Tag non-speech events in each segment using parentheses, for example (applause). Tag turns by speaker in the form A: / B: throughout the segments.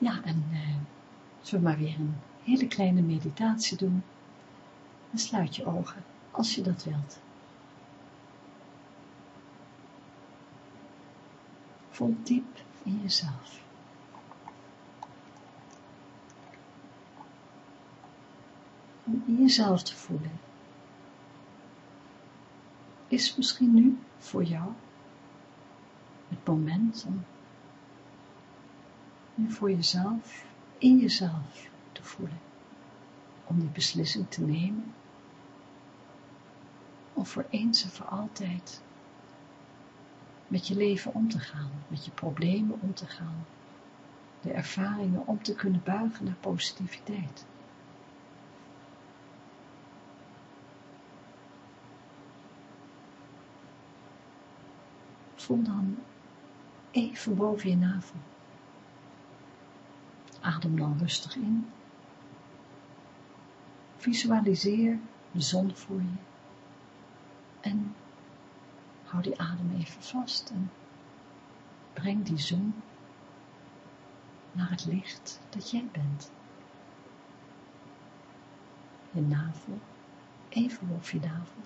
A: Ja, en zullen we maar weer een hele kleine meditatie doen. En sluit je ogen, als je dat wilt. Voel diep in jezelf. Om in jezelf te voelen. Is misschien nu voor jou het moment om nu voor jezelf, in jezelf te voelen. Om die beslissing te nemen. Om voor eens en voor altijd met je leven om te gaan, met je problemen om te gaan, de ervaringen om te kunnen buigen naar positiviteit. Voel dan even boven je navel. Adem dan rustig in. Visualiseer de zon voor je. En hou die adem even vast en breng die zon naar het licht dat jij bent. Je navel, even boven je navel,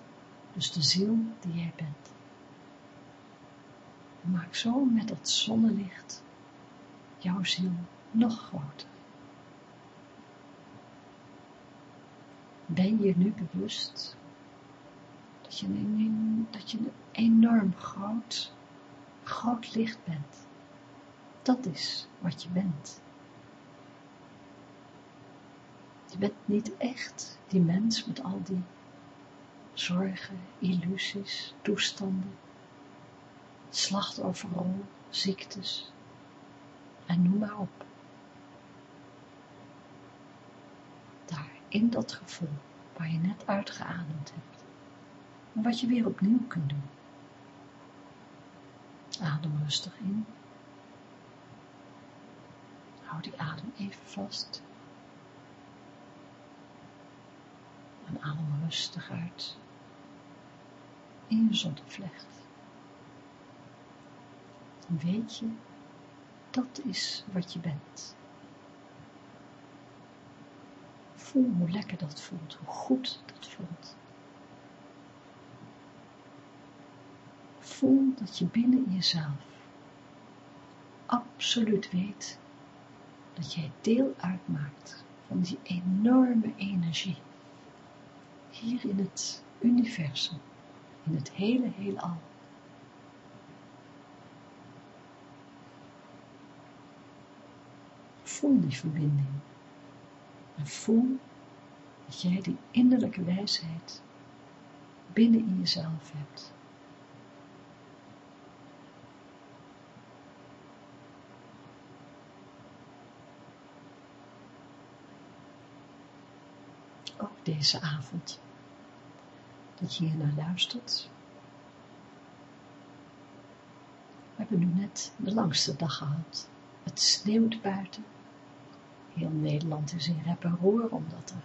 A: dus de ziel die jij bent. maak zo met dat zonnelicht jouw ziel nog groter. Ben je nu bewust dat je een, dat je een enorm groot, groot licht bent. Dat is wat je bent. Je bent niet echt die mens met al die zorgen, illusies, toestanden, slachtofferrol, ziektes en noem maar op. in dat gevoel waar je net uitgeademd hebt. Wat je weer opnieuw kunt doen. Adem rustig in. Hou die adem even vast. En adem rustig uit in je zonnevlecht. Weet je, dat is wat je bent. Voel hoe lekker dat voelt, hoe goed dat voelt. Voel dat je binnen jezelf absoluut weet dat jij deel uitmaakt van die enorme energie. Hier in het universum, in het hele heelal. Voel die verbinding. En voel dat jij die innerlijke wijsheid binnen in jezelf hebt. Ook deze avond, dat je hier naar luistert. We hebben nu net de langste dag gehad. Het sneeuwt buiten heel Nederland is in rep en roer, omdat er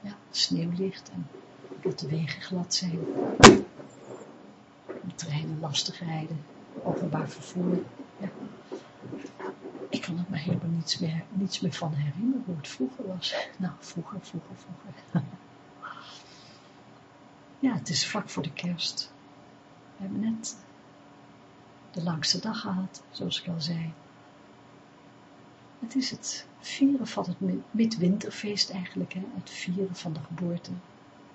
A: ja, sneeuw ligt en dat de wegen glad zijn. De treinen lastig rijden, openbaar vervoer. Ja. Ik kan er me helemaal niets meer, niets meer van herinneren hoe het vroeger was. (laughs) Nou, vroeger, vroeger, vroeger. (laughs) Ja, het is vlak voor de kerst. We hebben net de langste dag gehad, zoals ik al zei. Het is het vieren van het midwinterfeest eigenlijk, hè? het vieren van de geboorte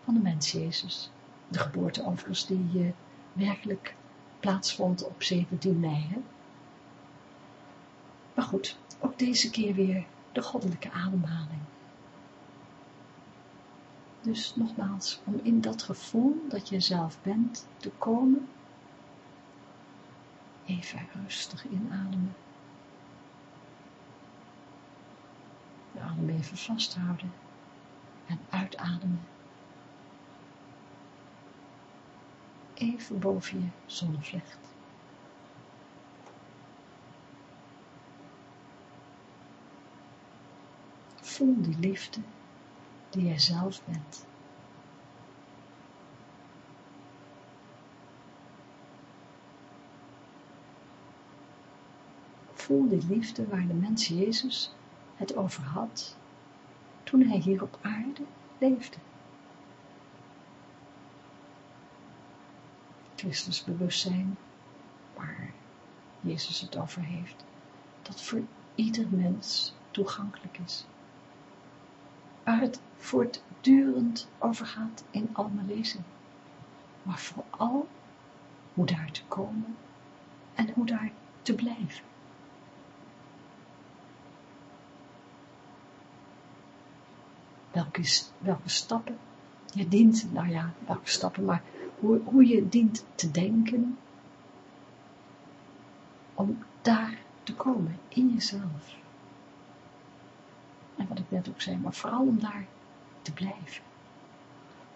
A: van de mens Jezus. De geboorte overigens die uh, werkelijk plaatsvond op 17 mei. Hè? Maar goed, ook deze keer weer de goddelijke ademhaling. Dus nogmaals, om in dat gevoel dat je zelf bent te komen, even rustig inademen even vasthouden en uitademen. Even boven je zonnevlecht. Voel die liefde die jij zelf bent. Voel die liefde waar de mens Jezus het over had toen hij hier op aarde leefde. Christus bewustzijn, waar Jezus het over heeft, dat voor ieder mens toegankelijk is. Waar het voortdurend over gaat in al mijn lezingen. Maar vooral hoe daar te komen en hoe daar te blijven. Welke, welke stappen je dient, nou ja, welke stappen, maar hoe, hoe je dient te denken om daar te komen, in jezelf. En wat ik net ook zei, maar vooral om daar te blijven.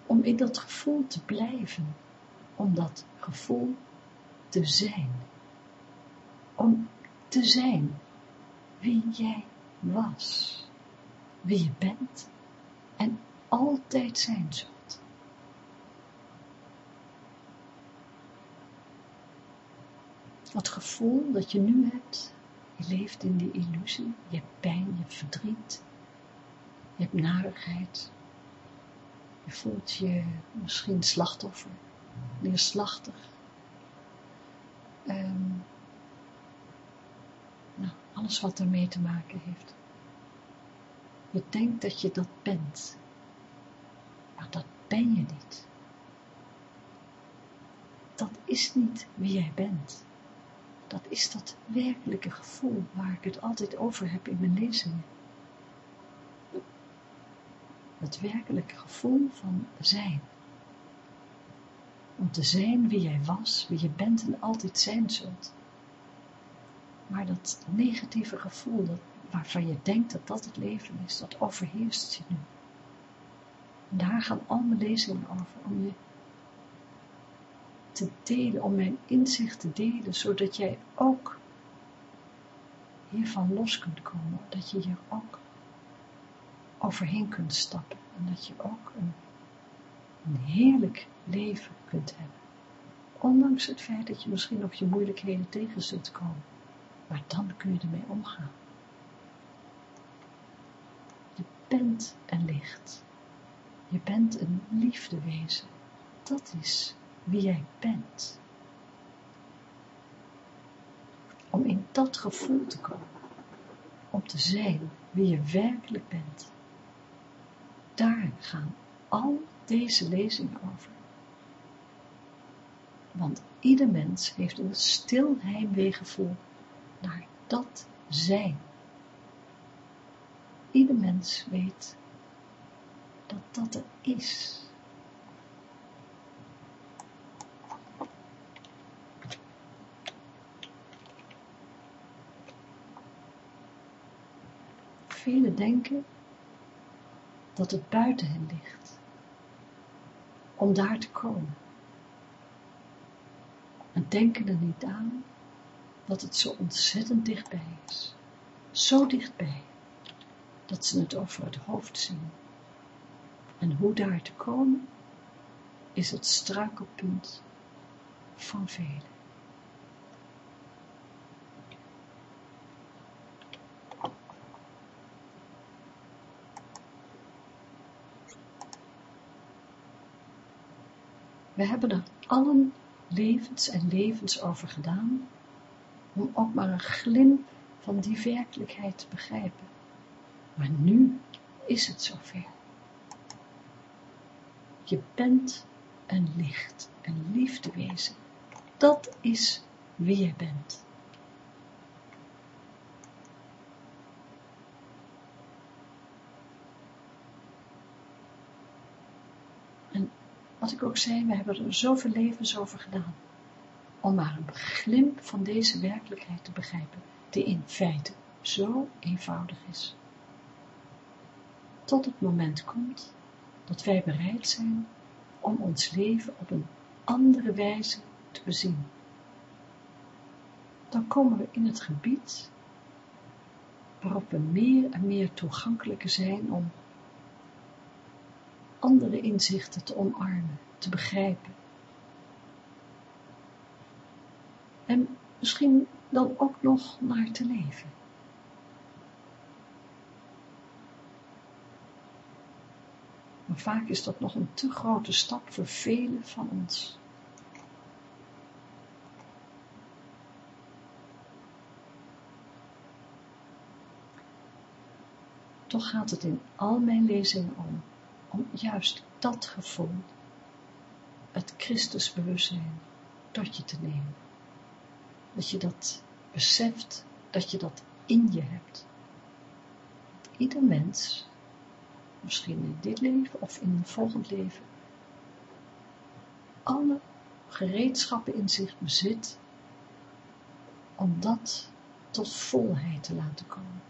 A: Om in dat gevoel te blijven, om dat gevoel te zijn. Om te zijn wie jij was, wie je bent en altijd zijn zult. Het gevoel dat je nu hebt, je leeft in die illusie, je hebt pijn, je hebt verdriet, je hebt narigheid, je voelt je misschien slachtoffer, neerslachtig. Um, nou, alles wat ermee te maken heeft. Je denkt dat je dat bent. Maar dat ben je niet. Dat is niet wie jij bent. Dat is dat werkelijke gevoel waar ik het altijd over heb in mijn lezingen. Het werkelijke gevoel van zijn. Om te zijn wie jij was, wie je bent en altijd zijn zult. Maar dat negatieve gevoel, dat waarvan je denkt dat dat het leven is, dat overheerst je nu. Daar gaan al mijn lezingen over, om je te delen, om mijn inzicht te delen, zodat jij ook hiervan los kunt komen, dat je hier ook overheen kunt stappen en dat je ook een, een heerlijk leven kunt hebben. Ondanks het feit dat je misschien op je moeilijkheden tegen zult komen, maar dan kun je ermee omgaan bent een licht. Je bent een liefdewezen. Dat is wie jij bent. Om in dat gevoel te komen, om te zijn wie je werkelijk bent. Daar gaan al deze lezingen over. Want ieder mens heeft een stil heimweegevoel naar dat zijn ieder mens weet dat dat er is. Velen denken dat het buiten hen ligt, om daar te komen. En denken er niet aan dat het zo ontzettend dichtbij is, zo dichtbij dat ze het over het hoofd zien. En hoe daar te komen, is het struikelpunt van velen. We hebben er allen levens en levens over gedaan, om ook maar een glimp van die werkelijkheid te begrijpen. Maar nu is het zover. Je bent een licht, een liefdewezen. Dat is wie je bent. En wat ik ook zei, we hebben er zoveel levens over gedaan. Om maar een glimp van deze werkelijkheid te begrijpen, die in feite zo eenvoudig is. Tot het moment komt dat wij bereid zijn om ons leven op een andere wijze te bezien. Dan komen we in het gebied waarop we meer en meer toegankelijker zijn om andere inzichten te omarmen, te begrijpen. En misschien dan ook nog naar te leven. Vaak is dat nog een te grote stap voor velen van ons. Toch gaat het in al mijn lezingen om, om juist dat gevoel, het Christusbewustzijn, tot je te nemen. Dat je dat beseft, dat je dat in je hebt. Ieder mens, misschien in dit leven of in een volgend leven, alle gereedschappen in zich bezit om dat tot volheid te laten komen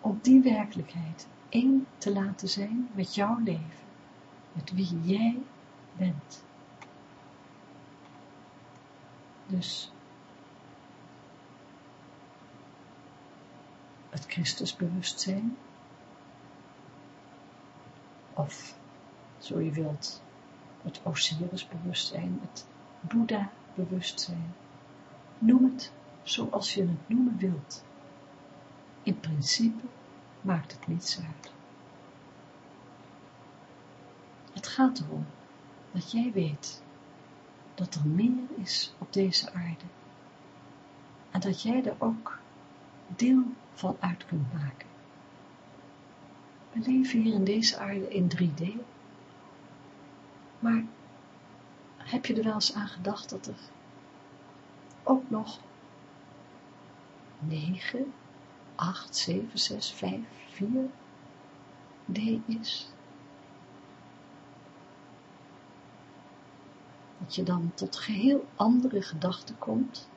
A: om die werkelijkheid één te laten zijn met jouw leven, met wie jij bent. Dus het Christusbewustzijn, of zo je wilt, het Osirisbewustzijn, het Boeddha-bewustzijn. Noem het zoals je het noemen wilt. In principe maakt het niets uit. Het gaat erom dat jij weet dat er meer is op deze aarde en dat jij er ook deel van uit kunt maken. We leven hier in deze aarde in 3D, maar heb je er wel eens aan gedacht dat er ook nog 9, 8, 7, 6, 5, 4 D is. Dat je dan tot geheel andere gedachten komt.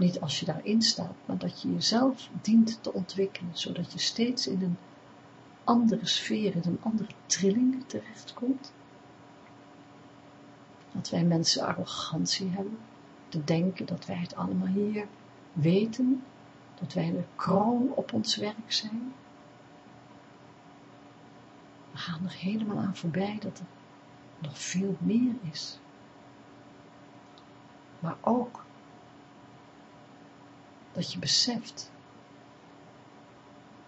A: Niet als je daarin staat, maar dat je jezelf dient te ontwikkelen, zodat je steeds in een andere sfeer, in een andere trilling terechtkomt. Dat wij mensen arrogantie hebben, te denken dat wij het allemaal hier weten dat wij de kroon op ons werk zijn. We gaan er helemaal aan voorbij dat er nog veel meer is. Maar ook dat je beseft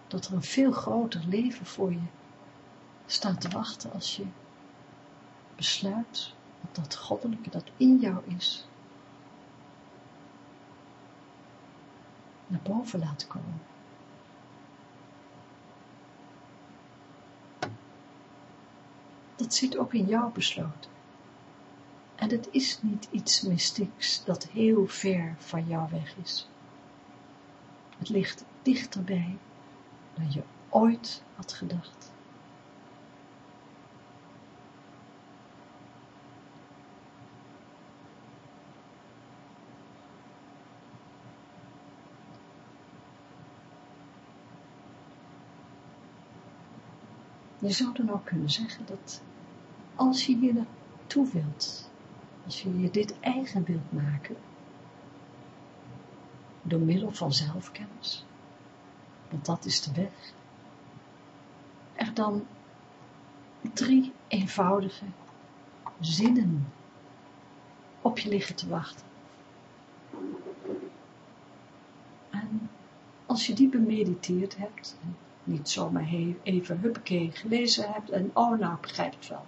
A: dat er een veel groter leven voor je staat te wachten als je besluit dat dat goddelijke dat in jou is, naar boven laten komen. Dat zit ook in jou besloten. En het is niet iets mystieks dat heel ver van jou weg is. Het ligt dichterbij dan je ooit had gedacht. Je zou dan ook kunnen zeggen dat als je hier naartoe wilt, als je je dit eigen wilt maken, door middel van zelfkennis, want dat is de weg, er dan drie eenvoudige zinnen op je liggen te wachten. En als je die bemediteerd hebt, niet zomaar even huppakee gelezen hebt en oh nou begrijp het wel.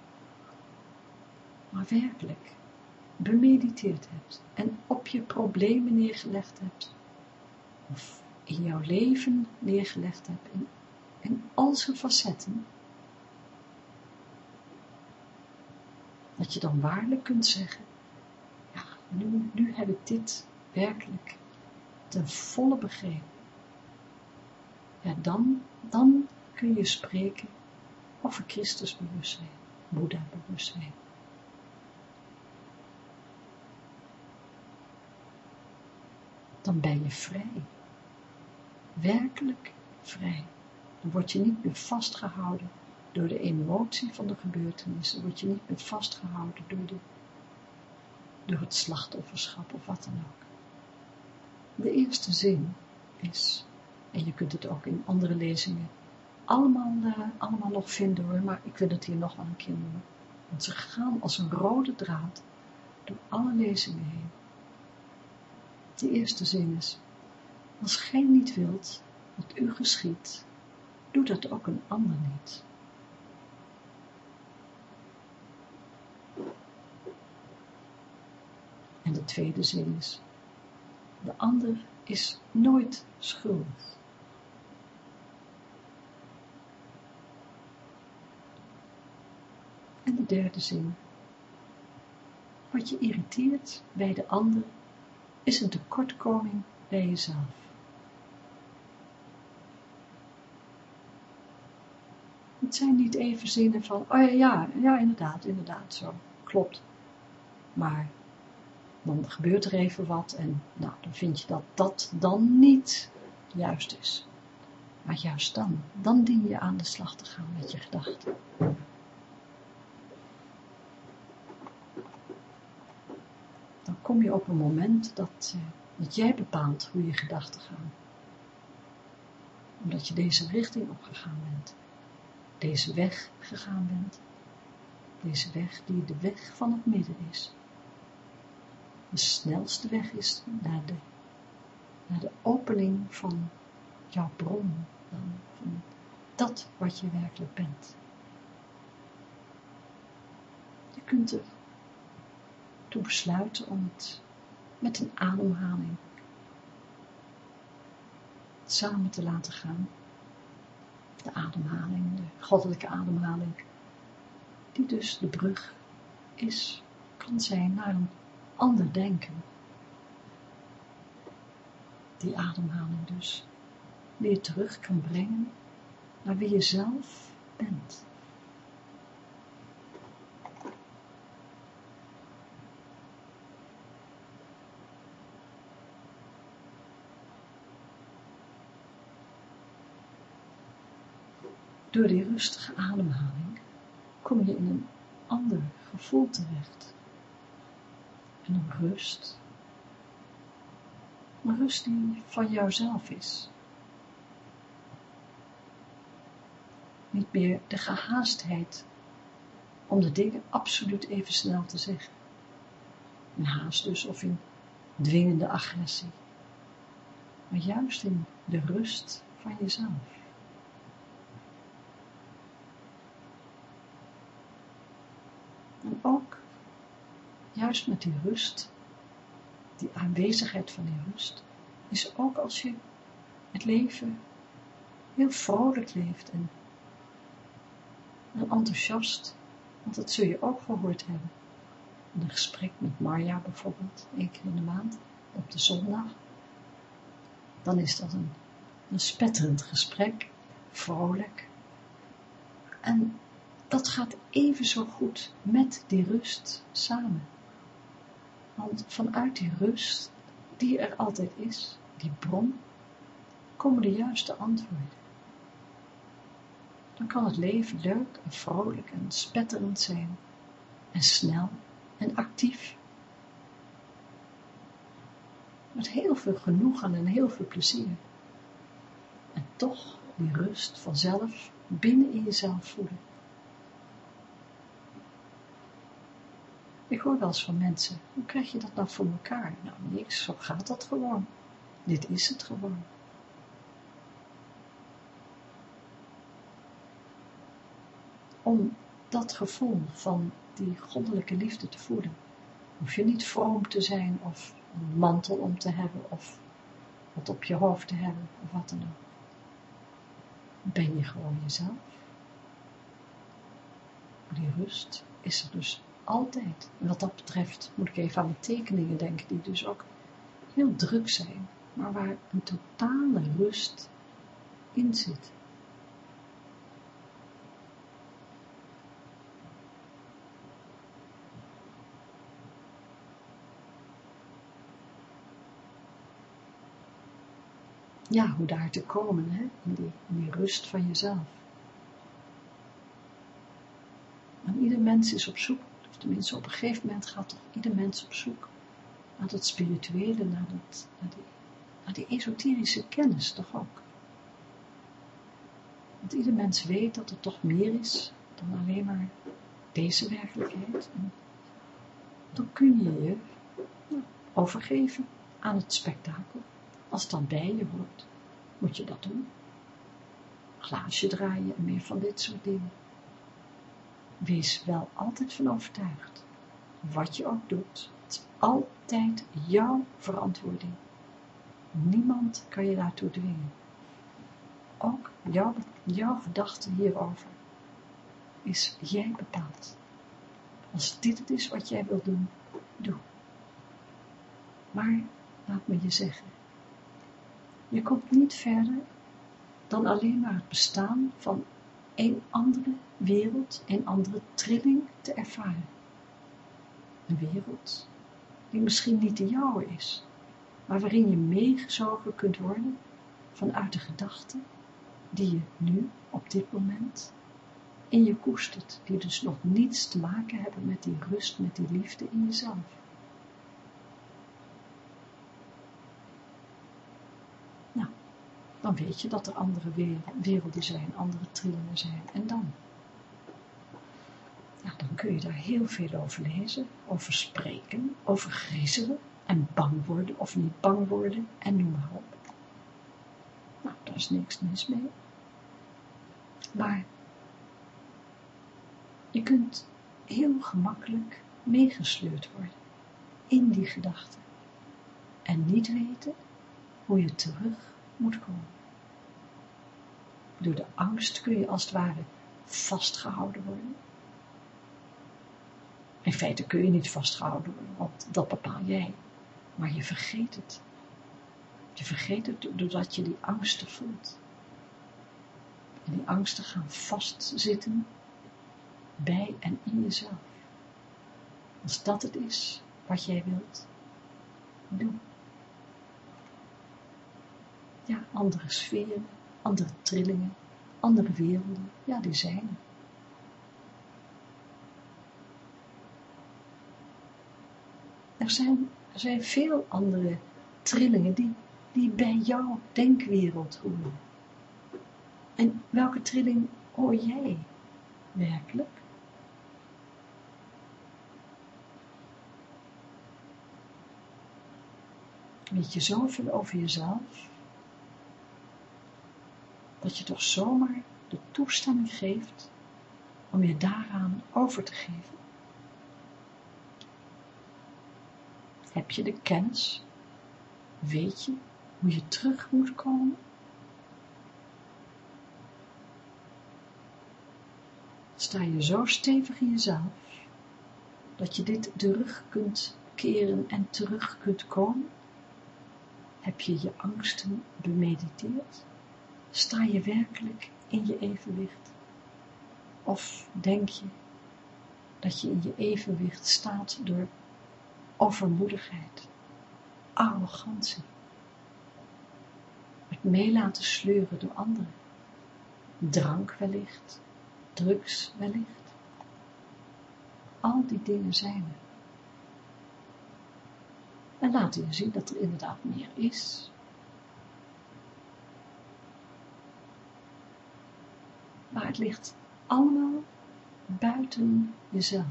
A: Maar werkelijk bemediteerd hebt en op je problemen neergelegd hebt of in jouw leven neergelegd hebt in, al zijn facetten dat je dan waarlijk kunt zeggen ja, nu, nu heb ik dit werkelijk ten volle begrepen ja, dan, dan kun je spreken over Christusbewustzijn, Boeddha-bewustzijn. Dan ben je vrij. Werkelijk vrij. Dan word je niet meer vastgehouden door de emotie van de gebeurtenissen, word je niet meer vastgehouden door, de, het slachtofferschap of wat dan ook. De eerste zin is, en je kunt het ook in andere lezingen allemaal, uh, allemaal nog vinden hoor, maar ik wil het hier nog wel een keer noemen. Want ze gaan als een rode draad door alle lezingen heen. De eerste zin is, als gij niet wilt dat u geschiet, doe dat ook een ander niet. En de tweede zin is, de ander is nooit schuldig. En de derde zin, wat je irriteert bij de ander is een tekortkoming bij jezelf. Het zijn niet even zinnen van, oh ja, ja, ja, inderdaad, inderdaad, zo, klopt. Maar dan gebeurt er even wat en nou, dan vind je dat dat dan niet juist is. Maar juist dan, dan dien je aan de slag te gaan met je gedachten. Dan kom je op een moment dat, eh, dat jij bepaalt hoe je gedachten gaan. Omdat je deze richting opgegaan bent. Deze weg gegaan bent. Deze weg die de weg van het midden is de snelste weg is naar de, naar de opening van jouw bron, van dat wat je werkelijk bent. Je kunt er toe besluiten om het met een ademhaling samen te laten gaan. De ademhaling, de goddelijke ademhaling, die dus de brug is, kan zijn naar een ander denken. Die ademhaling dus weer terug kan brengen naar wie je zelf bent. Door die rustige ademhaling kom je in een ander gevoel terecht en een rust. Een rust die van jouzelf is. Niet meer de gehaastheid om de dingen absoluut even snel te zeggen. In haast dus of in dwingende agressie. Maar juist in de rust van jezelf. En ook juist met die rust, die aanwezigheid van die rust, is ook als je het leven heel vrolijk leeft en, enthousiast, want dat zul je ook gehoord hebben. In een gesprek met Marja bijvoorbeeld, één keer in de maand, op de zondag, dan is dat een, een spetterend gesprek, vrolijk. En dat gaat even zo goed met die rust samen. Want vanuit die rust, die er altijd is, die bron, komen de juiste antwoorden. Dan kan het leven leuk en vrolijk en spetterend zijn, en snel en actief. Met heel veel genoegen en heel veel plezier. En toch die rust vanzelf binnen in jezelf voelen. Ik hoor wel eens van mensen, hoe krijg je dat nou voor elkaar? Nou, niks, zo gaat dat gewoon. Dit is het gewoon. Om dat gevoel van die goddelijke liefde te voelen, hoef je niet vroom te zijn of een mantel om te hebben of wat op je hoofd te hebben of wat dan ook. Ben je gewoon jezelf. Die rust is er dus altijd. En wat dat betreft moet ik even aan mijn tekeningen denken, die dus ook heel druk zijn, maar waar een totale rust in zit. ja, hoe daar te komen, hè? In, die, in die rust van jezelf. En ieder mens is op zoek, tenminste op een gegeven moment gaat toch ieder mens op zoek naar dat spirituele, naar, naar, die, naar die esoterische kennis toch ook. Want ieder mens weet dat er toch meer is dan alleen maar deze werkelijkheid. Dan kun je je overgeven aan het spektakel. Als het dan bij je hoort, moet je dat doen. Glaasje draaien en meer van dit soort dingen. Wees wel altijd van overtuigd. Wat je ook doet, het is altijd jouw verantwoording. Niemand kan je daartoe dwingen. Ook jouw, jouw gedachte hierover is jij bepaald. Als dit het is wat jij wilt doen, doe. Maar, laat me je zeggen, je komt niet verder dan alleen maar het bestaan van een andere wereld, een andere trilling te ervaren. Een wereld die misschien niet de jouwe is, maar waarin je meegezogen kunt worden vanuit de gedachten die je nu, op dit moment, in je koestert, die dus nog niets te maken hebben met die rust, met die liefde in jezelf. Nou, dan weet je dat er andere werelden zijn, andere trillingen zijn. En dan? Ja, dan kun je daar heel veel over lezen, over spreken, over griezelen en bang worden of niet bang worden en noem maar op. Nou, daar is niks mis mee. Maar je kunt heel gemakkelijk meegesleurd worden in die gedachten en niet weten hoe je terug moet komen. Door de angst kun je als het ware vastgehouden worden. In feite kun je niet vastgehouden worden, want dat bepaal jij. Maar je vergeet het. Je vergeet het doordat je die angsten voelt. En die angsten gaan vastzitten bij en in jezelf. Als dat het is wat jij wilt, doe. Ja, andere sferen, andere trillingen, andere werelden, ja, die zijn er. Er zijn, er zijn veel andere trillingen die, die bij jouw denkwereld horen. En welke trilling hoor jij werkelijk? weet je zoveel over jezelf, dat je toch zomaar de toestemming geeft om je daaraan over te geven. Heb je de kennis? Weet je hoe je terug moet komen? Sta je zo stevig in jezelf, dat je dit de rug kunt keren en terug kunt komen? Heb je je angsten bemediteerd? Sta je werkelijk in je evenwicht? Of denk je dat je in je evenwicht staat door overmoedigheid, arrogantie, het mee laten sleuren door anderen, drank wellicht, drugs wellicht? Al die dingen zijn er en laten je zien dat er inderdaad meer is. Maar het ligt allemaal buiten jezelf.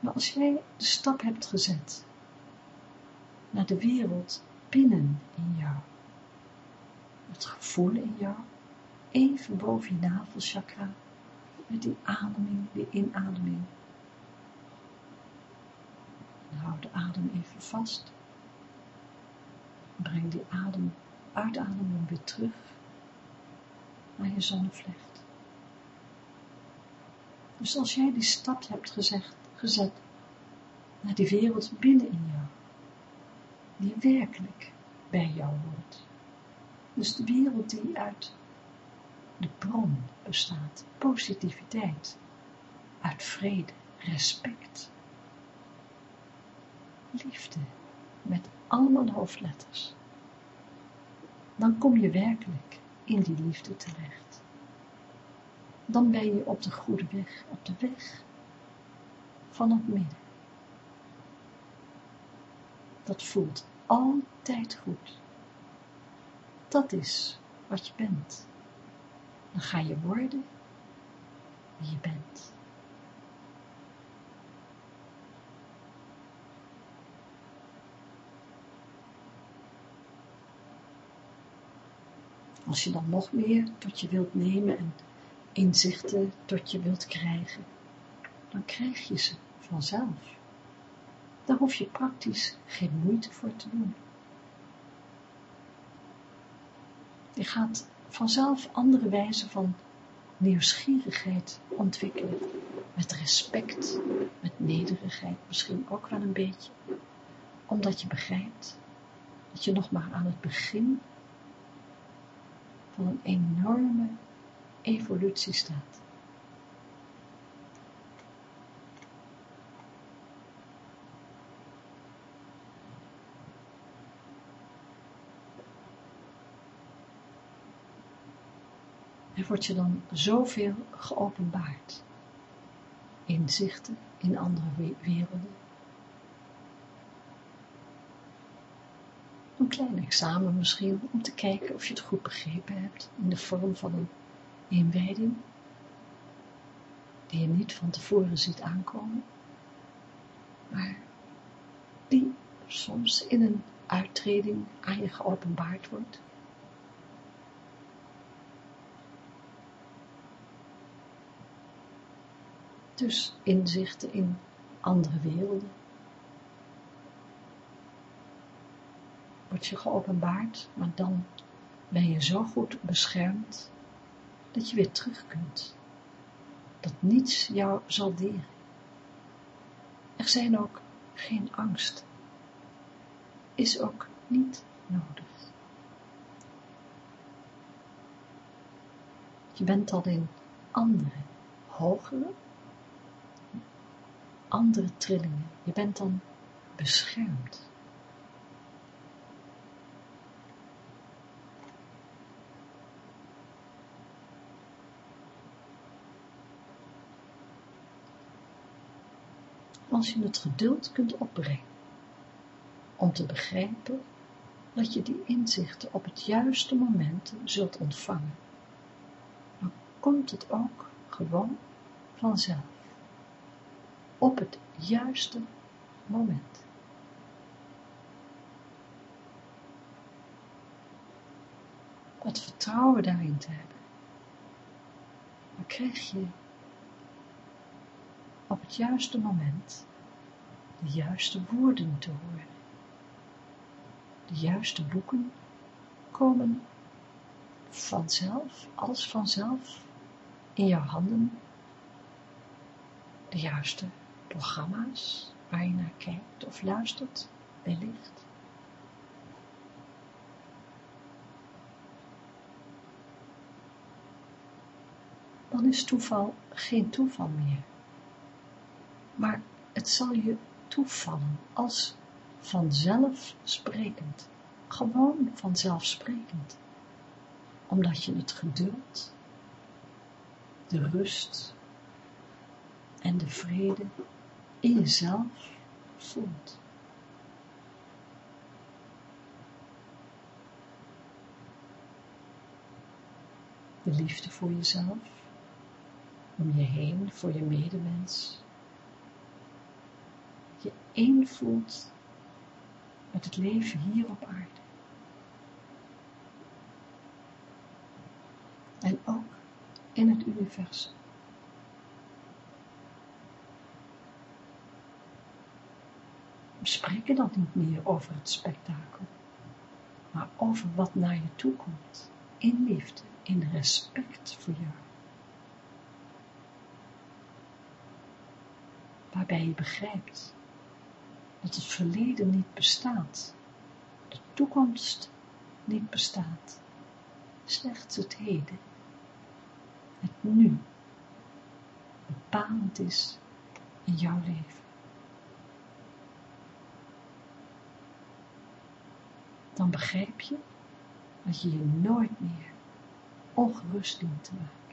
A: Maar als jij de stap hebt gezet naar de wereld binnen in jou, het gevoel in jou, even boven je navelchakra, met die ademing, die inademing, hou de adem even vast. Breng die adem, uitademing weer terug naar je zonnevlecht. Dus als jij die stap hebt gezegd, gezet naar die wereld binnen in jou, die werkelijk bij jou hoort. Dus de wereld die uit de bron bestaat, positiviteit, uit vrede, respect, liefde, met allemaal hoofdletters. Dan kom je werkelijk in die liefde terecht. Dan ben je op de goede weg, op de weg van het midden. Dat voelt altijd goed. Dat is wat je bent. Dan ga je worden wie je bent. Als je dan nog meer tot je wilt nemen en inzichten tot je wilt krijgen, dan krijg je ze vanzelf. Daar hoef je praktisch geen moeite voor te doen. Je gaat vanzelf andere wijzen van nieuwsgierigheid ontwikkelen, met respect, met nederigheid misschien ook wel een beetje, omdat je begrijpt dat je nog maar aan het begin van een enorme evolutie staat. Er wordt je dan zoveel geopenbaard. Inzichten in andere werelden. Een klein examen misschien, om te kijken of je het goed begrepen hebt, in de vorm van een inwijding, die je niet van tevoren ziet aankomen, maar die soms in een uittreding aan je geopenbaard wordt. Dus inzichten in andere werelden. Wordt je geopenbaard, maar dan ben je zo goed beschermd dat je weer terug kunt. Dat niets jou zal deren. Er zijn ook geen angst. Is ook niet nodig. Je bent dan in andere, hogere andere trillingen. Je bent dan beschermd. Als je het geduld kunt opbrengen om te begrijpen dat je die inzichten op het juiste moment zult ontvangen, dan komt het ook gewoon vanzelf op het juiste moment. Het vertrouwen daarin te hebben. Dan krijg je op het juiste moment de juiste woorden te horen. De juiste boeken komen vanzelf, als vanzelf, in jouw handen de juiste programma's waar je naar kijkt of luistert, wellicht. Dan is toeval geen toeval meer. Maar het zal je toevallen als vanzelfsprekend. Gewoon vanzelfsprekend. Omdat je het geduld, de rust en de vrede in jezelf voelt. De liefde voor jezelf, om je heen, voor je medemens. Je één voelt met het leven hier op aarde. En ook in het universum. We spreken dan niet meer over het spektakel, maar over wat naar je toe komt, in liefde, in respect voor jou. Waarbij je begrijpt dat het verleden niet bestaat, de toekomst niet bestaat, slechts het heden, het nu, bepalend is in jouw leven. dan begrijp je dat je je nooit meer ongerust dient te maken.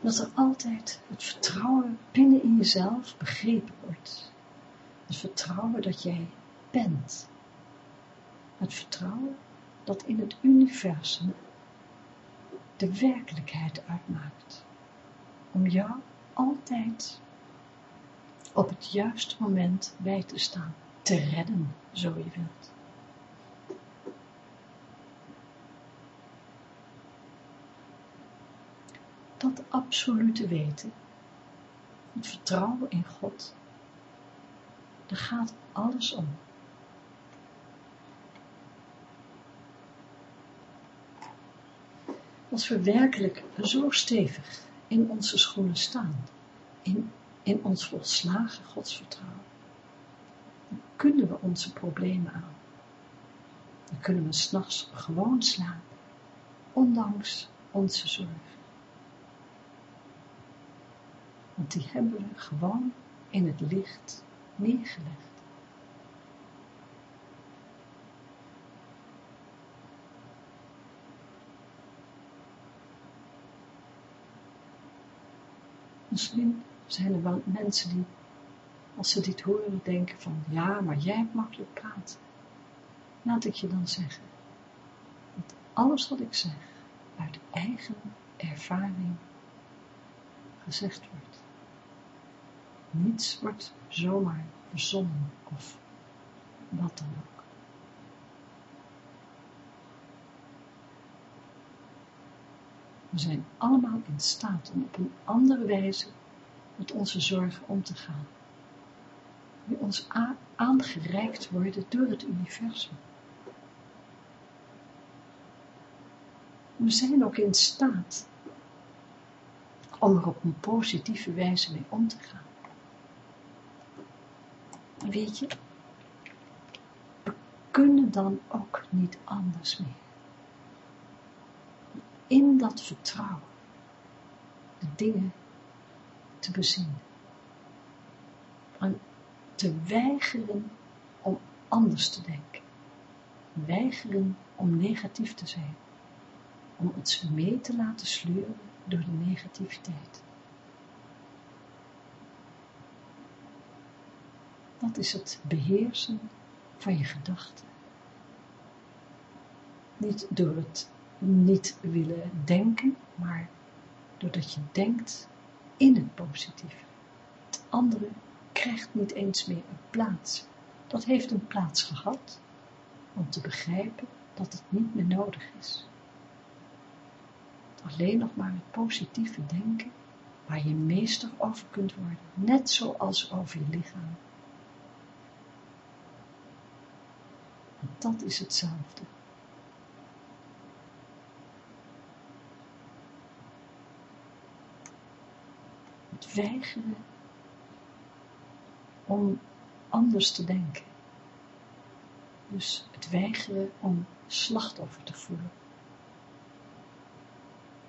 A: Dat er altijd het vertrouwen binnen in jezelf begrepen wordt. Het vertrouwen dat jij bent. Het vertrouwen dat in het universum de werkelijkheid uitmaakt. Om jou altijd op het juiste moment bij te staan. Te redden, zo je wilt. Dat absolute weten, het vertrouwen in God, daar gaat alles om. Als we werkelijk zo stevig in onze schoenen staan, in, in ons volslagen godsvertrouwen, dan kunnen we onze problemen aan. Dan kunnen we s'nachts gewoon slapen, ondanks onze zorgen. Want die hebben we gewoon in het licht neergelegd. Misschien zijn er wel mensen die, als ze dit horen, denken van, ja, maar jij hebt makkelijk praten. Laat ik je dan zeggen, dat alles wat ik zeg, uit eigen ervaring gezegd wordt. Niets wordt zomaar verzonnen of wat dan ook. We zijn allemaal in staat om op een andere wijze met onze zorgen om te gaan. Die ons aangereikt worden door het universum. We zijn ook in staat om er op een positieve wijze mee om te gaan weet je, we kunnen dan ook niet anders meer. In dat vertrouwen de dingen te bezien. En te weigeren om anders te denken. Weigeren om negatief te zijn. Om ons mee te laten sleuren door de negativiteit. Dat is het beheersen van je gedachten. Niet door het niet willen denken, maar doordat je denkt in het positieve. Het andere krijgt niet eens meer een plaats. Dat heeft een plaats gehad om te begrijpen dat het niet meer nodig is. Alleen nog maar het positieve denken waar je meester over kunt worden, net zoals over je lichaam. Dat is hetzelfde. Het weigeren om anders te denken. Dus het weigeren om slachtoffer te voelen.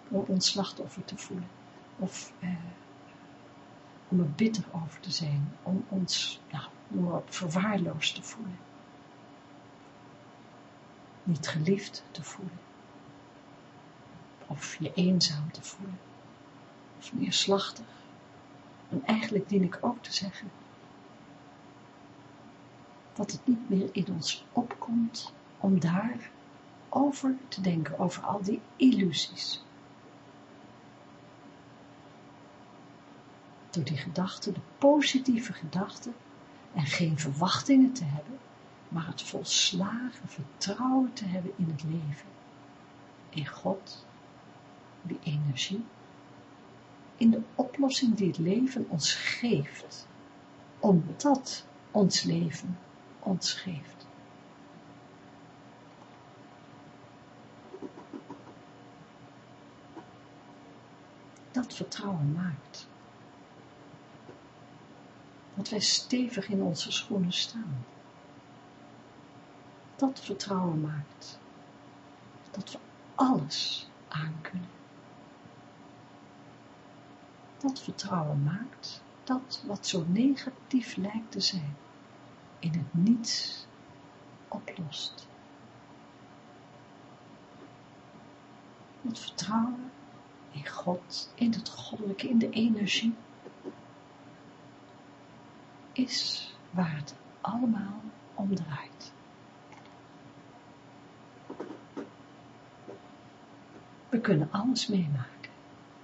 A: Om ons slachtoffer te voelen. Of eh, om er bitter over te zijn. Om ons, om verwaarloosd te voelen niet geliefd te voelen. Of je eenzaam te voelen. Of neerslachtig. En eigenlijk dien ik ook te zeggen dat het niet meer in ons opkomt om daar over te denken, over al die illusies. Door die gedachten, de positieve gedachten en geen verwachtingen te hebben, maar het volslagen vertrouwen te hebben in het leven, in God, die energie, in de oplossing die het leven ons geeft, omdat ons leven ons geeft. Dat vertrouwen maakt dat wij stevig in onze schoenen staan Dat vertrouwen maakt dat we alles aankunnen. Dat vertrouwen maakt dat wat zo negatief lijkt te zijn, in het niets oplost. Het vertrouwen in God, in het goddelijke, in de energie, is waar het allemaal om draait. We kunnen alles meemaken,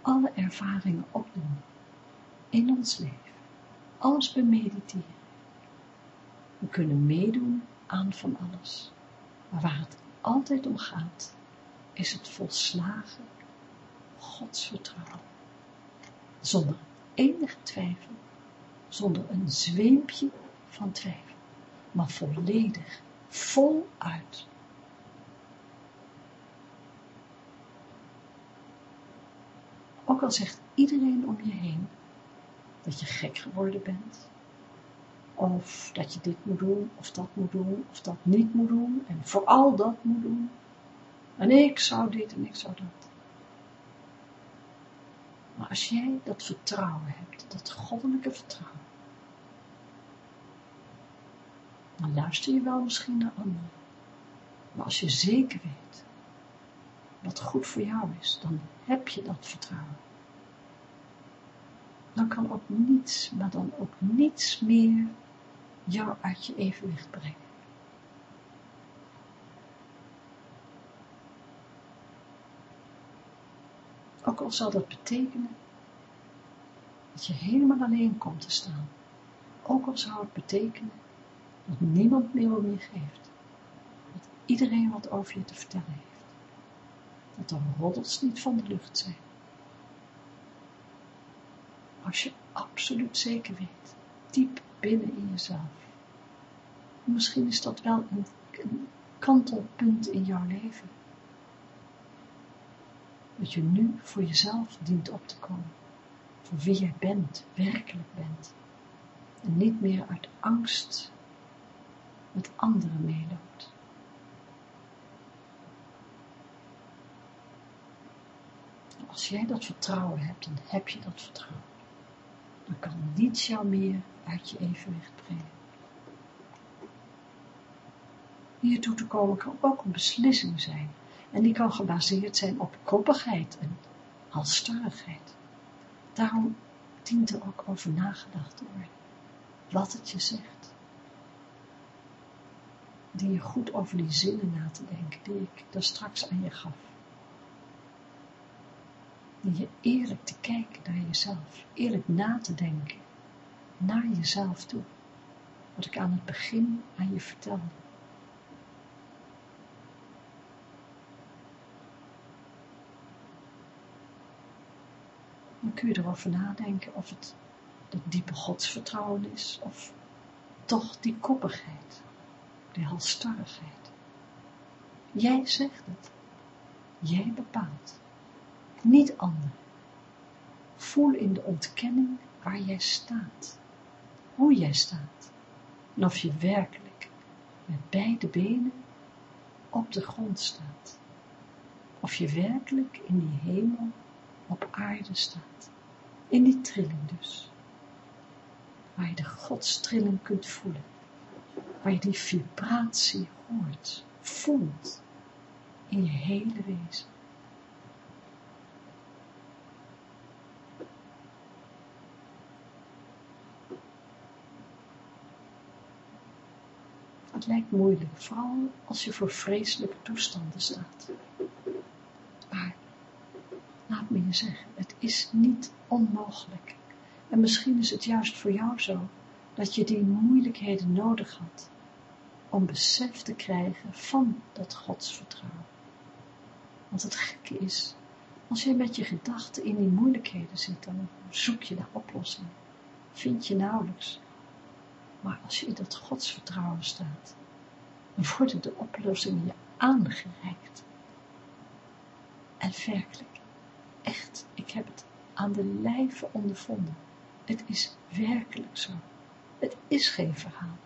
A: alle ervaringen opdoen in ons leven, alles bemediteren. We kunnen meedoen aan van alles, maar waar het altijd om gaat, is het volslagen godsvertrouwen. Zonder enige twijfel, zonder een zweempje van twijfel, maar volledig, voluit. Ook al zegt iedereen om je heen dat je gek geworden bent, of dat je dit moet doen, of dat moet doen, of dat niet moet doen, en vooral dat moet doen, en ik zou dit en ik zou dat. Maar als jij dat vertrouwen hebt, dat goddelijke vertrouwen, dan luister je wel misschien naar anderen. Maar als je zeker weet wat goed voor jou is, dan heb je dat vertrouwen. Dan kan ook niets, maar dan ook niets meer jou uit je evenwicht brengen. Ook al zal dat betekenen dat je helemaal alleen komt te staan. Ook al zou het betekenen dat niemand meer om je geeft. Dat iedereen wat over je te vertellen heeft. Dat de roddels niet van de lucht zijn. Als je absoluut zeker weet, diep binnen in jezelf. Misschien is dat wel een, een kantelpunt in jouw leven dat je nu voor jezelf dient op te komen, voor wie jij bent, werkelijk bent, en niet meer uit angst met anderen meeloopt. Als jij dat vertrouwen hebt, dan heb je dat vertrouwen. Dan kan niets jou meer uit je evenwicht brengen. Hiertoe te komen kan ook een beslissing zijn en die kan gebaseerd zijn op koppigheid en halstarrigheid. Daarom dient er ook over nagedacht te worden. Wat het je zegt. Die je goed over die zinnen na te denken, die ik daar straks aan je gaf. Je eerlijk te kijken naar jezelf, eerlijk na te denken, naar jezelf toe. Wat ik aan het begin aan je vertelde. dan kun je erover nadenken of het dat diepe godsvertrouwen is, of toch die koppigheid, die halstarrigheid. Jij zegt het, jij bepaalt, niet anderen. Voel in de ontkenning waar jij staat, hoe jij staat, en of je werkelijk met beide benen op de grond staat, of je werkelijk in die hemel op aarde staat. In die trilling dus. Waar je de godstrilling kunt voelen. Waar je die vibratie hoort, voelt. In je hele wezen. Lijkt moeilijk, vooral als je voor vreselijke toestanden staat laat me je zeggen, het is niet onmogelijk. En misschien is het juist voor jou zo, dat je die moeilijkheden nodig had, om besef te krijgen van dat godsvertrouwen. Want het gekke is, als je met je gedachten in die moeilijkheden zit, dan zoek je naar oplossingen. Vind je nauwelijks. Maar als je in dat godsvertrouwen staat, dan worden de oplossingen je aangereikt. En werkelijk, Echt, ik heb het aan de lijve ondervonden. Het is werkelijk zo. Het is geen verhaal.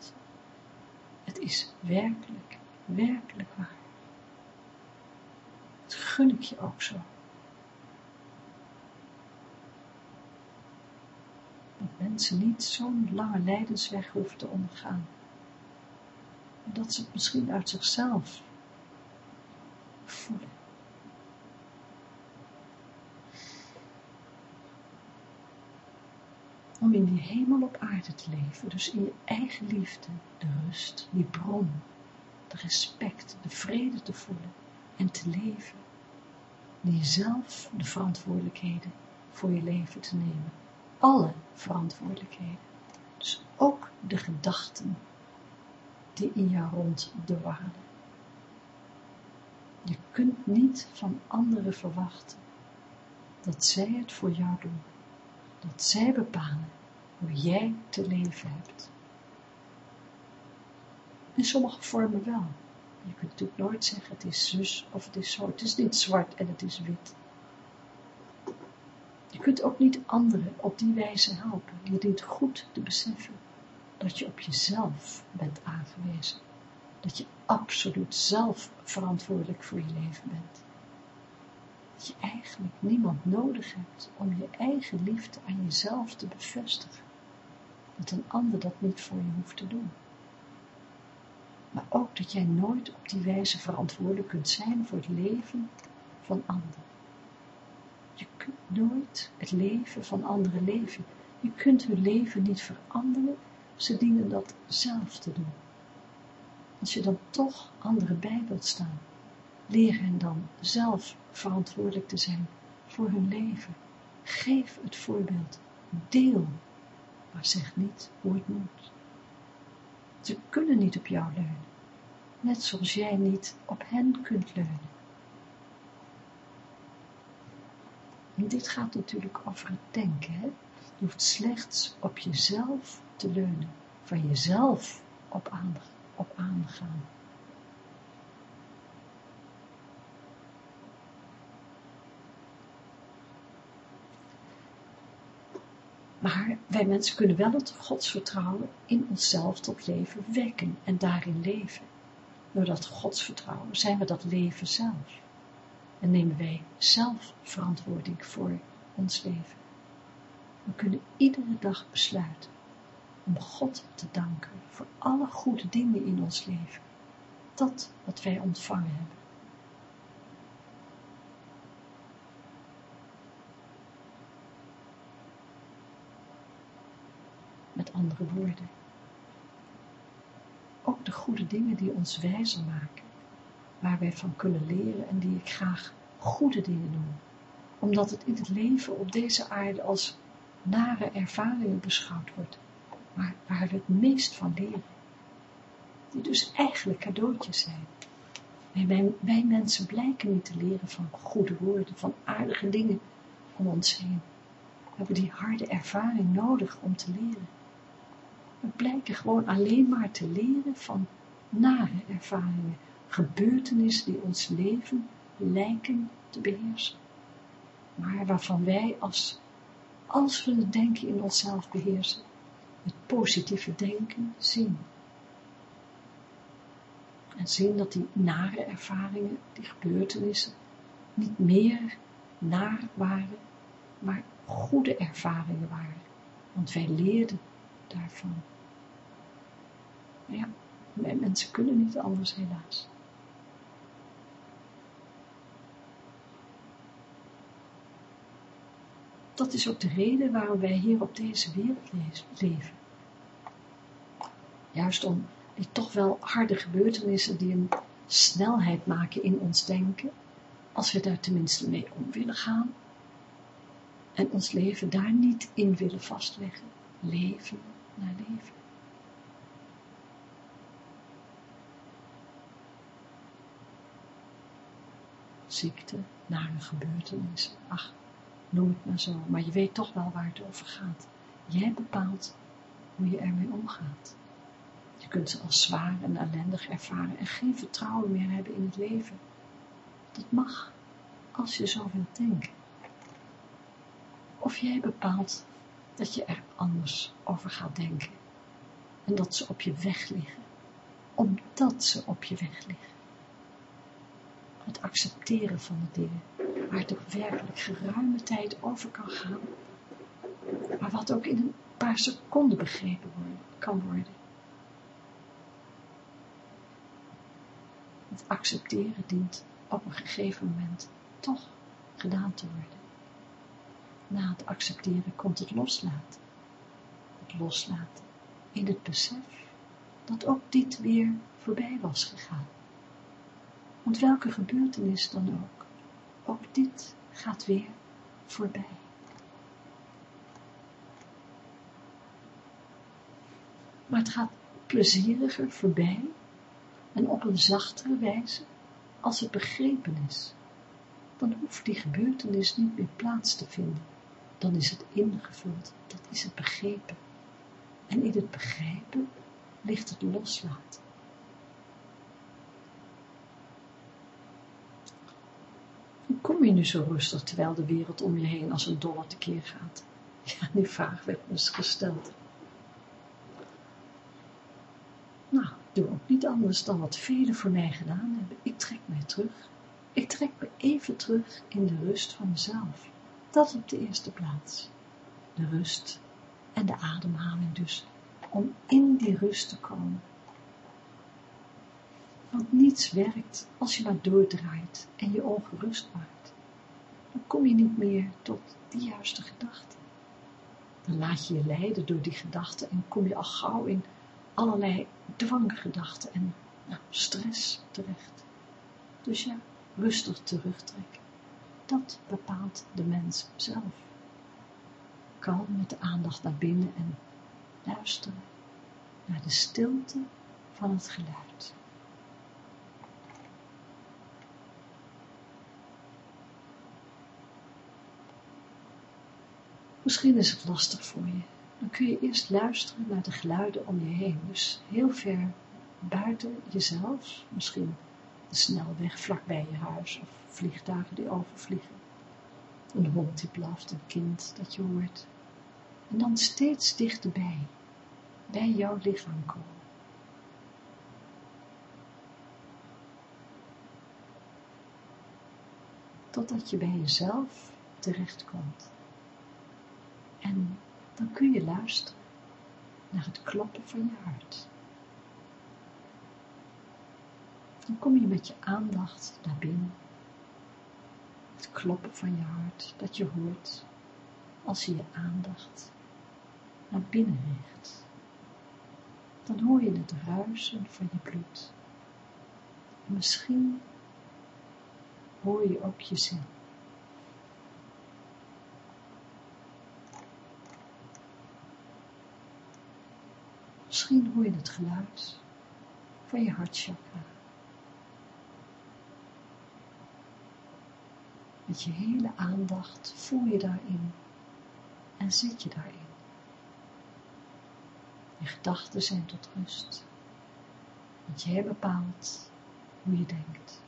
A: Het is werkelijk werkelijk waar. Dat gun ik je ook zo. Dat mensen niet zo'n lange lijdensweg hoeven te ondergaan. Dat ze het misschien uit zichzelf voelen. Om in die hemel op aarde te leven, dus in je eigen liefde, de rust, die bron, de respect, de vrede te voelen en te leven. Die zelf de verantwoordelijkheden voor je leven te nemen. Alle verantwoordelijkheden. Dus ook de gedachten die in jou ronddwarrelen. Je kunt niet van anderen verwachten dat zij het voor jou doen. Dat zij bepalen hoe jij te leven hebt. In sommige vormen wel. Je kunt natuurlijk nooit zeggen het is zus of het is zo. Het is niet zwart en het is wit. Kunt ook niet anderen op die wijze helpen. Je dient goed te beseffen dat je op jezelf bent aangewezen. Dat je absoluut zelf verantwoordelijk voor je leven bent. Dat je eigenlijk niemand nodig hebt om je eigen liefde aan jezelf te bevestigen. Dat een ander dat niet voor je hoeft te doen. Maar ook dat jij nooit op die wijze verantwoordelijk kunt zijn voor het leven van anderen. Je kunt nooit het leven van anderen leven. Je kunt hun leven niet veranderen, ze dienen dat zelf te doen. Als je dan toch anderen bij wilt staan, leer hen dan zelf verantwoordelijk te zijn voor hun leven. Geef het voorbeeld, deel, maar zeg niet hoe het moet. Ze kunnen niet op jou leunen, net zoals jij niet op hen kunt leunen. Dit gaat natuurlijk over het denken, hè? Je hoeft slechts op jezelf te leunen, van jezelf op, aan, op aangaan. Maar wij mensen kunnen wel het godsvertrouwen in onszelf tot leven wekken en daarin leven. Door dat godsvertrouwen zijn we dat leven zelf. En nemen wij zelf verantwoording voor ons leven. We kunnen iedere dag besluiten om God te danken voor alle goede dingen in ons leven. Dat wat wij ontvangen hebben. Met andere woorden. Ook de goede dingen die ons wijzer maken, waar wij van kunnen leren en die ik graag goede dingen noem, omdat het in het leven op deze aarde als nare ervaringen beschouwd wordt, maar waar we het meest van leren. Die dus eigenlijk cadeautjes zijn. Wij, wij mensen blijken niet te leren van goede woorden, van aardige dingen om ons heen. We hebben die harde ervaring nodig om te leren. We blijken gewoon alleen maar te leren van nare ervaringen, gebeurtenissen die ons leven lijken te beheersen. Maar waarvan wij als als we het denken in onszelf beheersen, het positieve denken zien. En zien dat die nare ervaringen, die gebeurtenissen, niet meer naar waren, maar goede ervaringen waren. Want wij leerden daarvan. Ja, mensen kunnen niet anders helaas. Dat is ook de reden waarom wij hier op deze wereld leven. Juist om die toch wel harde gebeurtenissen die een snelheid maken in ons denken, als we daar tenminste mee om willen gaan, en ons leven daar niet in willen vastleggen, leven naar leven. Ziekte, nare gebeurtenissen, ach, noem het maar zo, maar je weet toch wel waar het over gaat. Jij bepaalt hoe je ermee omgaat. Je kunt ze als zwaar en ellendig ervaren en geen vertrouwen meer hebben in het leven. Dat mag, als je zo wilt denken. Of jij bepaalt dat je er anders over gaat denken en dat ze op je weg liggen omdat ze op je weg liggen. Het accepteren van de dingen, waar ook werkelijk geruime tijd over kan gaan, maar wat ook in een paar seconden begrepen kan worden. Het accepteren dient op een gegeven moment toch gedaan te worden. Na het accepteren komt het loslaten. Het loslaten in het besef dat ook dit weer voorbij was gegaan. Want welke gebeurtenis dan ook, ook dit gaat weer voorbij. Maar het gaat plezieriger voorbij en op een zachtere wijze als het begrepen is. Dan hoeft die gebeurtenis niet meer plaats te vinden. Dan is het ingevuld, dat is het begrepen. En in het begrijpen ligt het loslaten. Hoe kom je nu zo rustig terwijl de wereld om je heen als een dolle tekeer gaat? (laughs) Ja, die vraag werd eens gesteld. Nou, doe ook niet anders dan wat velen voor mij gedaan hebben. Ik trek mij terug. Ik trek me even terug in de rust van mezelf. Dat op de eerste plaats. De rust en de ademhaling dus om in die rust te komen. Want niets werkt als je maar doordraait en je ongerust maakt. Dan kom je niet meer tot die juiste gedachte. Dan laat je je leiden door die gedachten en kom je al gauw in allerlei dwanggedachten en nou, stress terecht. Dus ja, rustig terugtrekken. Dat bepaalt de mens zelf. Kalm met de aandacht naar binnen en luisteren naar de stilte van het geluid. Misschien is het lastig voor je. Dan kun je eerst luisteren naar de geluiden om je heen. Dus heel ver buiten jezelf, misschien de snelweg vlakbij je huis of vliegtuigen die overvliegen. Een hond die blaft, een kind dat je hoort. En dan steeds dichterbij, bij jouw lichaam komen. Totdat je bij jezelf terechtkomt. En dan kun je luisteren naar het kloppen van je hart. Dan kom je met je aandacht naar binnen. Het kloppen van je hart dat je hoort als je je aandacht naar binnen richt. Dan hoor je het ruisen van je bloed. En misschien hoor je ook je Misschien hoor je het geluid van je hartchakra. Met je hele aandacht voel je daarin en zit je daarin. Je gedachten zijn tot rust, want jij bepaalt hoe je denkt.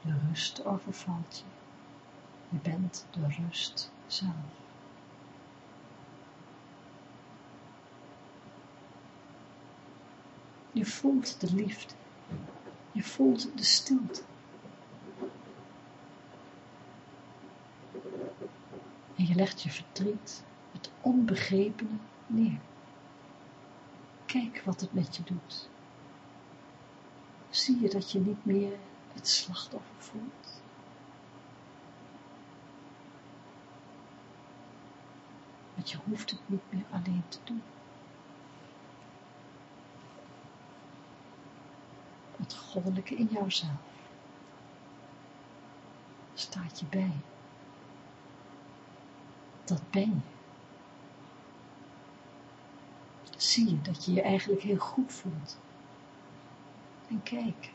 A: De rust overvalt je. Je bent de rust zelf. Je voelt de liefde. Je voelt de stilte. En je legt je verdriet, het onbegrepene, neer. Kijk wat het met je doet. Zie je dat je niet meer het slachtoffer voelt? Want je hoeft het niet meer alleen te doen. Het goddelijke in jouzelf staat je bij. Dat ben je. Zie je dat je je eigenlijk heel goed voelt. En kijk,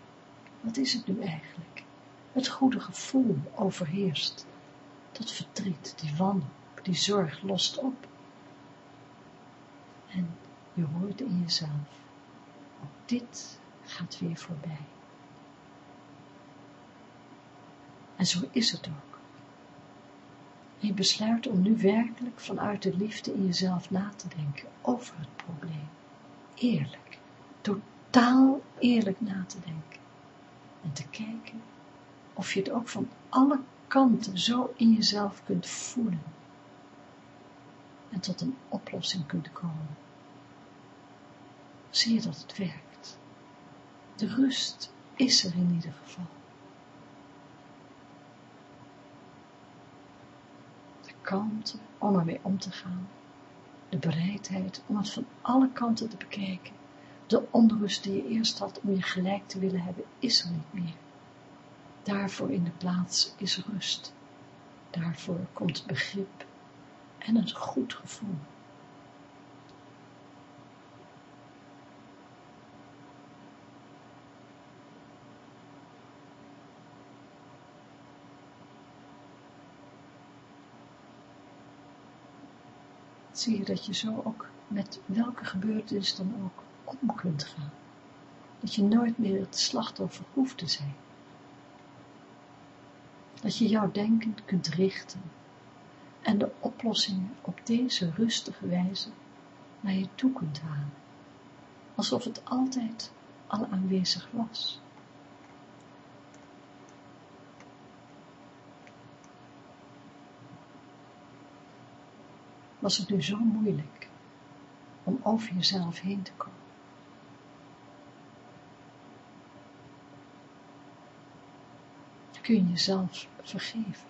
A: wat is het nu eigenlijk? Het goede gevoel overheerst. Dat verdriet, die wanhoop, die zorg lost op. En je hoort in jezelf, ook dit gaat weer voorbij. En zo is het ook. Je besluit om nu werkelijk vanuit de liefde in jezelf na te denken over het probleem. Eerlijk, totaal eerlijk na te denken en te kijken of je het ook van alle kanten zo in jezelf kunt voelen en tot een oplossing kunt komen. Zie je dat het werkt. De rust is er in ieder geval. De kalmte om ermee om te gaan. De bereidheid om het van alle kanten te bekijken. De onrust die je eerst had om je gelijk te willen hebben, is er niet meer. Daarvoor in de plaats is rust. Daarvoor komt begrip en een goed gevoel. Zie je dat je zo ook met welke gebeurtenis dan ook om kunt gaan. Dat je nooit meer het slachtoffer hoeft te zijn. Dat je jouw denken kunt richten en de oplossingen op deze rustige wijze naar je toe kunt halen. Alsof het altijd al aanwezig was. Was het nu zo moeilijk om over jezelf heen te komen. Kun je jezelf vergeven,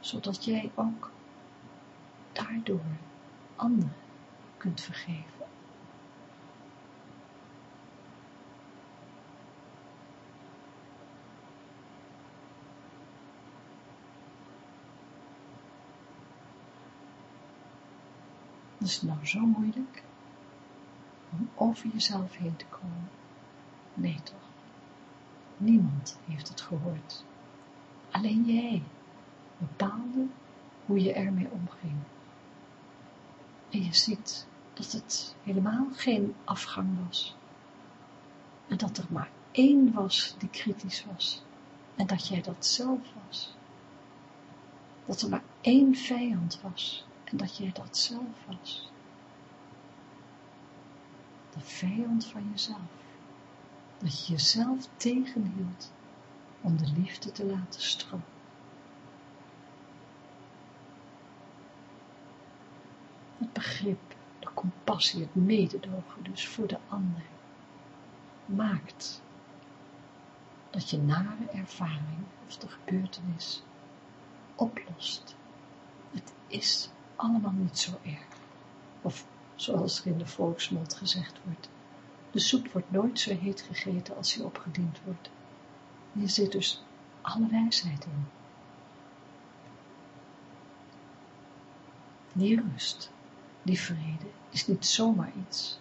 A: zodat jij ook daardoor anderen kunt vergeven. Is het nou zo moeilijk om over jezelf heen te komen? Nee toch? Niemand heeft het gehoord. Alleen jij bepaalde hoe je ermee omging. En je ziet dat het helemaal geen afgang was. En dat er maar één was die kritisch was. En dat jij dat zelf was. Dat er maar één vijand was en dat jij dat zelf was. De vijand van jezelf. Dat je jezelf tegenhield om de liefde te laten stromen. Het begrip, de compassie, het mededogen dus voor de ander, maakt dat je nare ervaring of de gebeurtenis oplost. Het is allemaal niet zo erg. Of zoals er in de volksmond gezegd wordt, de soep wordt nooit zo heet gegeten als die opgediend wordt. Hier zit dus alle wijsheid in. Die rust, die vrede, is niet zomaar iets,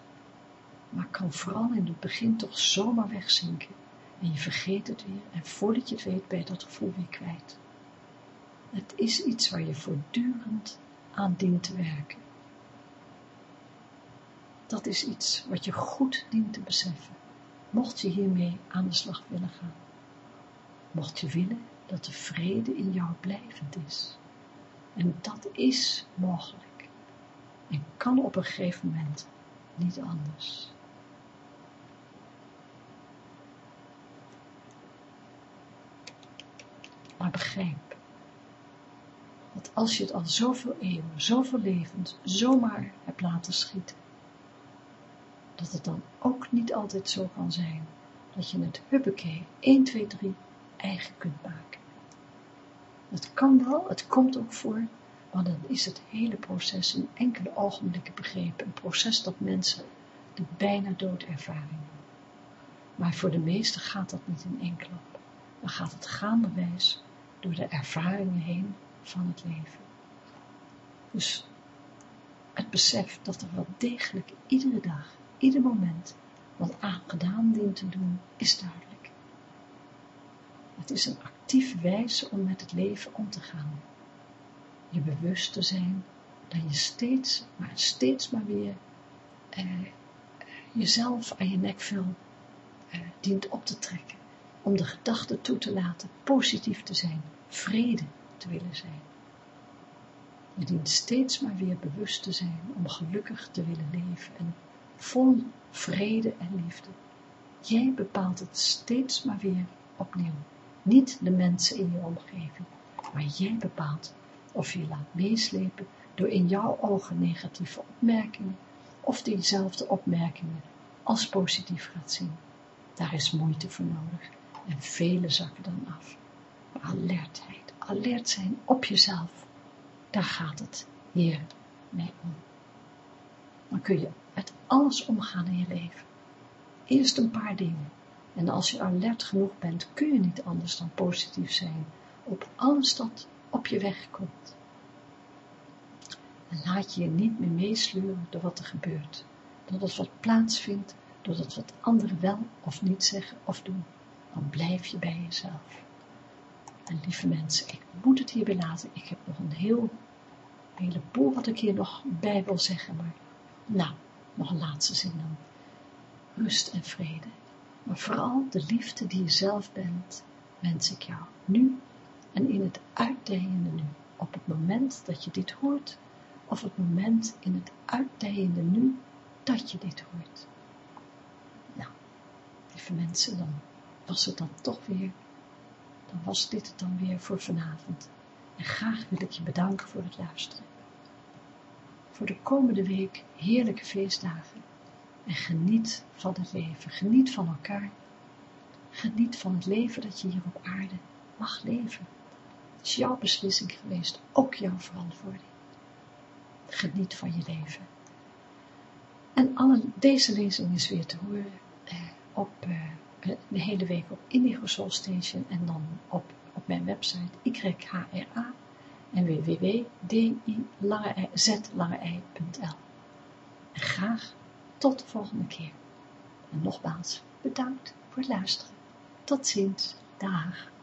A: maar kan vooral in het begin toch zomaar wegzinken en je vergeet het weer en voordat je het weet ben je dat gevoel weer kwijt. Het is iets waar je voortdurend aan dient te werken. Dat is iets wat je goed dient te beseffen, mocht je hiermee aan de slag willen gaan. Mocht je willen dat de vrede in jou blijvend is. En dat is mogelijk. En kan op een gegeven moment niet anders. Maar begrijp, als je het al zoveel eeuwen, zoveel levens, zomaar hebt laten schieten, dat het dan ook niet altijd zo kan zijn, dat je het huppakee 1, 2, 3 eigen kunt maken. Het kan wel, het komt ook voor, maar dan is het hele proces in enkele ogenblikken begrepen, een proces dat mensen de bijna doodervaring Maar voor de meesten gaat dat niet in één klap. Dan gaat het gaandewijs door de ervaringen heen van het leven. Dus het besef dat er wel degelijk iedere dag, ieder moment, wat aangedaan dient te doen, is duidelijk. Het is een actieve wijze om met het leven om te gaan. Je bewust te zijn dat je steeds, maar steeds maar weer eh, jezelf aan je nekvel eh, dient op te trekken. Om de gedachten toe te laten positief te zijn, vrede te willen zijn. Je dient steeds maar weer bewust te zijn om gelukkig te willen leven en vol vrede en liefde. Jij bepaalt het steeds maar weer opnieuw. Niet de mensen in je omgeving, maar jij bepaalt of je laat meeslepen door in jouw ogen negatieve opmerkingen of diezelfde opmerkingen als positief gaat zien. Daar is moeite voor nodig en vele zakken dan af. Alertheid, alert zijn op jezelf, daar gaat het hier mee om. Dan kun je met alles omgaan in je leven. Eerst een paar dingen. En als je alert genoeg bent, kun je niet anders dan positief zijn op alles dat op je weg komt. En laat je je niet meer meesleuren door wat er gebeurt, doordat wat plaatsvindt, doordat wat anderen wel of niet zeggen of doen. Dan blijf je bij jezelf. En lieve mensen, ik moet het hierbij laten. Ik heb nog een heel, heleboel wat ik hier nog bij wil zeggen, maar nou, nog een laatste zin dan. Rust en vrede. Maar vooral de liefde die je zelf bent, wens ik jou nu en in het uitdijende nu. Op het moment dat je dit hoort, of het moment in het uitdijende nu, dat je dit hoort. Nou, lieve mensen, dan was het dan toch weer, dan was dit het dan weer voor vanavond. En graag wil ik je bedanken voor het luisteren. Voor de komende week heerlijke feestdagen. En geniet van het leven, geniet van elkaar. Geniet van het leven dat je hier op aarde mag leven. Het is jouw beslissing geweest, ook jouw verantwoording. Geniet van je leven. En alle, deze lezing is weer te horen eh, op eh, de hele week op Indigo Soul Station en dan op, op mijn website YHRA en www.dizlangeij.nl En graag tot de volgende keer. En nogmaals, bedankt voor het luisteren. Tot ziens. Dag.